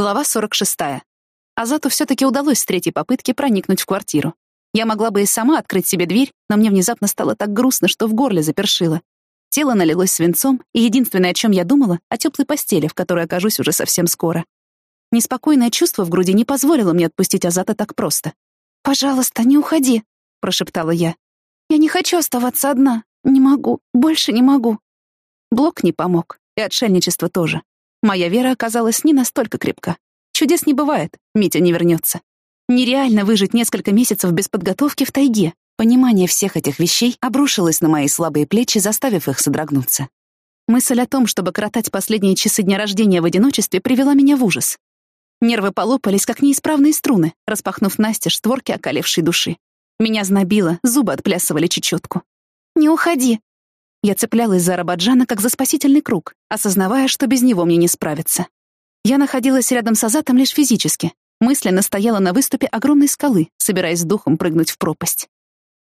Глава 46. Азату все-таки удалось с третьей попытки проникнуть в квартиру. Я могла бы и сама открыть себе дверь, но мне внезапно стало так грустно, что в горле запершило. Тело налилось свинцом, и единственное, о чем я думала, о теплой постели, в которой окажусь уже совсем скоро. Неспокойное чувство в груди не позволило мне отпустить Азата так просто. «Пожалуйста, не уходи», — прошептала я. «Я не хочу оставаться одна. Не могу, больше не могу». Блок не помог, и отшельничество тоже. Моя вера оказалась не настолько крепка. Чудес не бывает, Митя не вернется. Нереально выжить несколько месяцев без подготовки в тайге. Понимание всех этих вещей обрушилось на мои слабые плечи, заставив их содрогнуться. Мысль о том, чтобы коротать последние часы дня рождения в одиночестве, привела меня в ужас. Нервы полопались, как неисправные струны, распахнув настежь створки околевшей души. Меня знобило, зубы отплясывали чечетку. «Не уходи!» Я цеплялась за Арабаджана, как за спасительный круг, осознавая, что без него мне не справиться. Я находилась рядом с Азатом лишь физически, мысленно стояла на выступе огромной скалы, собираясь духом прыгнуть в пропасть.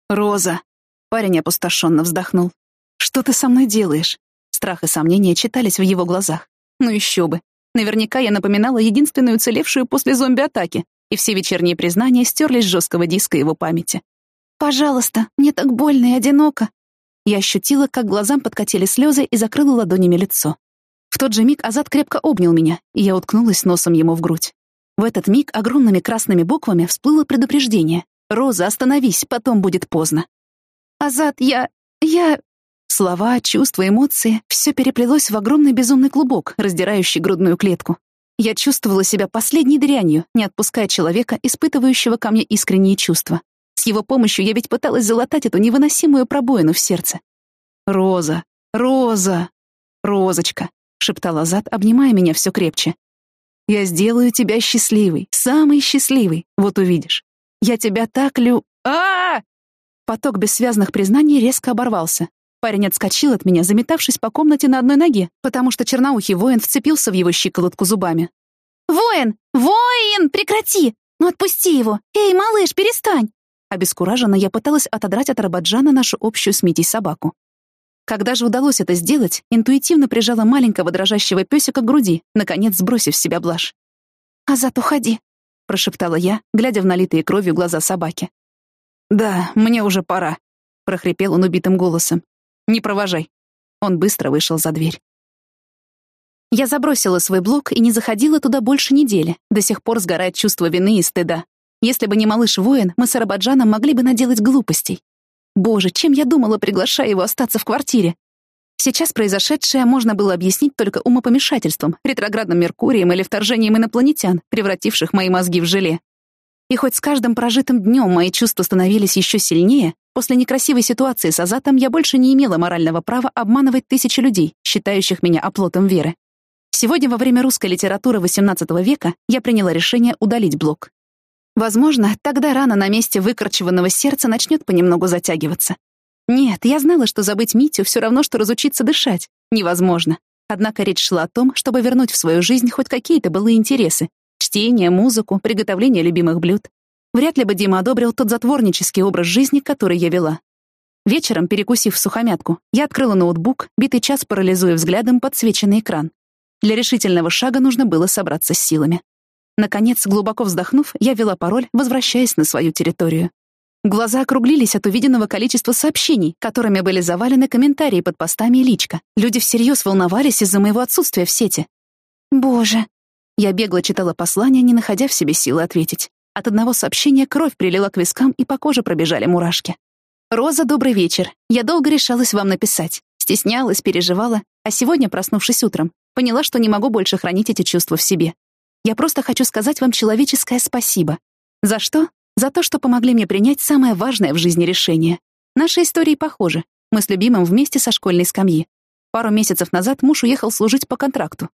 «Роза!» — парень опустошенно вздохнул. «Что ты со мной делаешь?» Страх и сомнения читались в его глазах. Ну еще бы. Наверняка я напоминала единственную уцелевшую после зомби-атаки, и все вечерние признания стерлись с жесткого диска его памяти. «Пожалуйста, мне так больно и одиноко», я ощутила, как глазам подкатили слезы и закрыла ладонями лицо. В тот же миг Азат крепко обнял меня, и я уткнулась носом ему в грудь. В этот миг огромными красными буквами всплыло предупреждение. «Роза, остановись, потом будет поздно». «Азат, я... я...» Слова, чувства, эмоции — все переплелось в огромный безумный клубок, раздирающий грудную клетку. Я чувствовала себя последней дрянью, не отпуская человека, испытывающего ко мне искренние чувства. С его помощью я ведь пыталась залатать эту невыносимую пробоину в сердце. «Роза! Роза! Розочка!» — шептал Азат, обнимая меня все крепче. «Я сделаю тебя счастливой, самой счастливой, вот увидишь. Я тебя так лю... а, Поток бессвязных признаний резко оборвался. Парень отскочил от меня, заметавшись по комнате на одной ноге, потому что черноухий воин вцепился в его щиколотку зубами. «Воин! Воин! Прекрати! Ну отпусти его! Эй, малыш, перестань!» Обескураженно я пыталась отодрать от Рабаджана нашу общую с Митей собаку. Когда же удалось это сделать, интуитивно прижала маленького дрожащего песика к груди, наконец сбросив с себя блажь. «Азат, уходи», — прошептала я, глядя в налитые кровью глаза собаки. «Да, мне уже пора», — прохрипел он убитым голосом. «Не провожай». Он быстро вышел за дверь. Я забросила свой блог и не заходила туда больше недели, до сих пор сгорает чувство вины и стыда. Если бы не малыш-воин, мы с Арабаджаном могли бы наделать глупостей. Боже, чем я думала, приглашая его остаться в квартире? Сейчас произошедшее можно было объяснить только умопомешательством, ретроградным Меркурием или вторжением инопланетян, превративших мои мозги в желе. И хоть с каждым прожитым днем мои чувства становились еще сильнее, после некрасивой ситуации с Азатом я больше не имела морального права обманывать тысячи людей, считающих меня оплотом веры. Сегодня во время русской литературы XVIII века я приняла решение удалить блог. Возможно, тогда рана на месте выкорчеванного сердца начнет понемногу затягиваться. Нет, я знала, что забыть Митю все равно, что разучиться дышать. Невозможно. Однако речь шла о том, чтобы вернуть в свою жизнь хоть какие-то былые интересы. Чтение, музыку, приготовление любимых блюд. Вряд ли бы Дима одобрил тот затворнический образ жизни, который я вела. Вечером, перекусив сухомятку, я открыла ноутбук, битый час парализуя взглядом подсвеченный экран. Для решительного шага нужно было собраться с силами. Наконец, глубоко вздохнув, я ввела пароль, возвращаясь на свою территорию. Глаза округлились от увиденного количества сообщений, которыми были завалены комментарии под постами и личка. Люди всерьез волновались из-за моего отсутствия в сети. «Боже!» Я бегло читала послание, не находя в себе силы ответить. От одного сообщения кровь прилила к вискам, и по коже пробежали мурашки. «Роза, добрый вечер. Я долго решалась вам написать. Стеснялась, переживала, а сегодня, проснувшись утром, поняла, что не могу больше хранить эти чувства в себе. Я просто хочу сказать вам человеческое спасибо. За что? За то, что помогли мне принять самое важное в жизни решение. Наши истории похожи. Мы с любимым вместе со школьной скамьи. Пару месяцев назад муж уехал служить по контракту.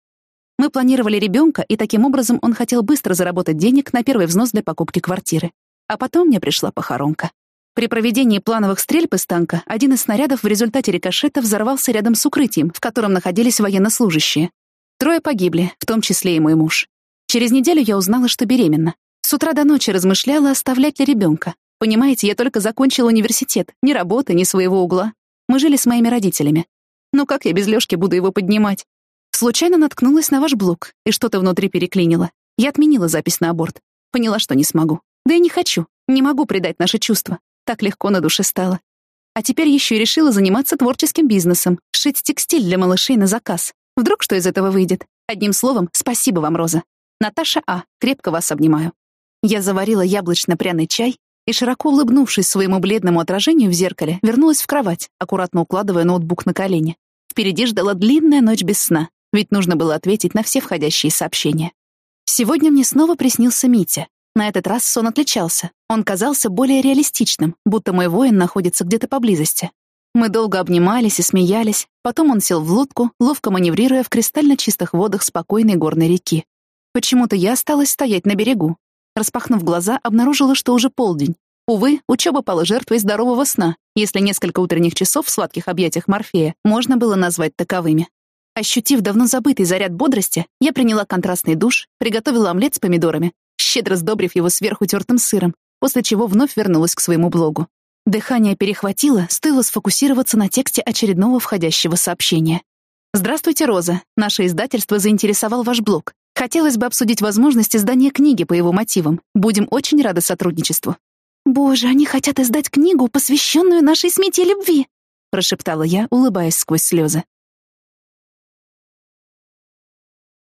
Мы планировали ребенка, и таким образом он хотел быстро заработать денег на первый взнос для покупки квартиры. А потом мне пришла похоронка. При проведении плановых стрельб из танка один из снарядов в результате рикошета взорвался рядом с укрытием, в котором находились военнослужащие. Трое погибли, в том числе и мой муж. Через неделю я узнала, что беременна. С утра до ночи размышляла, оставлять ли ребенка. Понимаете, я только закончила университет. Ни работы, ни своего угла. Мы жили с моими родителями. Но как я без Лёшки буду его поднимать? Случайно наткнулась на ваш блог, и что-то внутри переклинило. Я отменила запись на аборт. Поняла, что не смогу. Да и не хочу. Не могу предать наши чувства. Так легко на душе стало. А теперь еще и решила заниматься творческим бизнесом, шить текстиль для малышей на заказ. Вдруг что из этого выйдет? Одним словом, спасибо вам, Роза. Наташа А., крепко вас обнимаю. Я заварила яблочно-пряный чай и, широко улыбнувшись своему бледному отражению в зеркале, вернулась в кровать, аккуратно укладывая ноутбук на колени. Впереди ждала длинная ночь без сна, ведь нужно было ответить на все входящие сообщения. Сегодня мне снова приснился Митя. На этот раз сон отличался. Он казался более реалистичным, будто мой воин находится где-то поблизости. Мы долго обнимались и смеялись, потом он сел в лодку, ловко маневрируя в кристально чистых водах спокойной горной реки. Почему-то я осталась стоять на берегу. Распахнув глаза, обнаружила, что уже полдень. Увы, учеба пала жертвой здорового сна, если несколько утренних часов в сладких объятиях Морфея можно было назвать таковыми. Ощутив давно забытый заряд бодрости, я приняла контрастный душ, приготовила омлет с помидорами, щедро сдобрив его сверху тертым сыром, после чего вновь вернулась к своему блогу. Дыхание перехватило, стоило сфокусироваться на тексте очередного входящего сообщения. «Здравствуйте, Роза. Наше издательство заинтересовал ваш блог. Хотелось бы обсудить возможность издания книги по его мотивам. Будем очень рады сотрудничеству». «Боже, они хотят издать книгу, посвященную нашей смете любви!» прошептала я, улыбаясь сквозь слезы.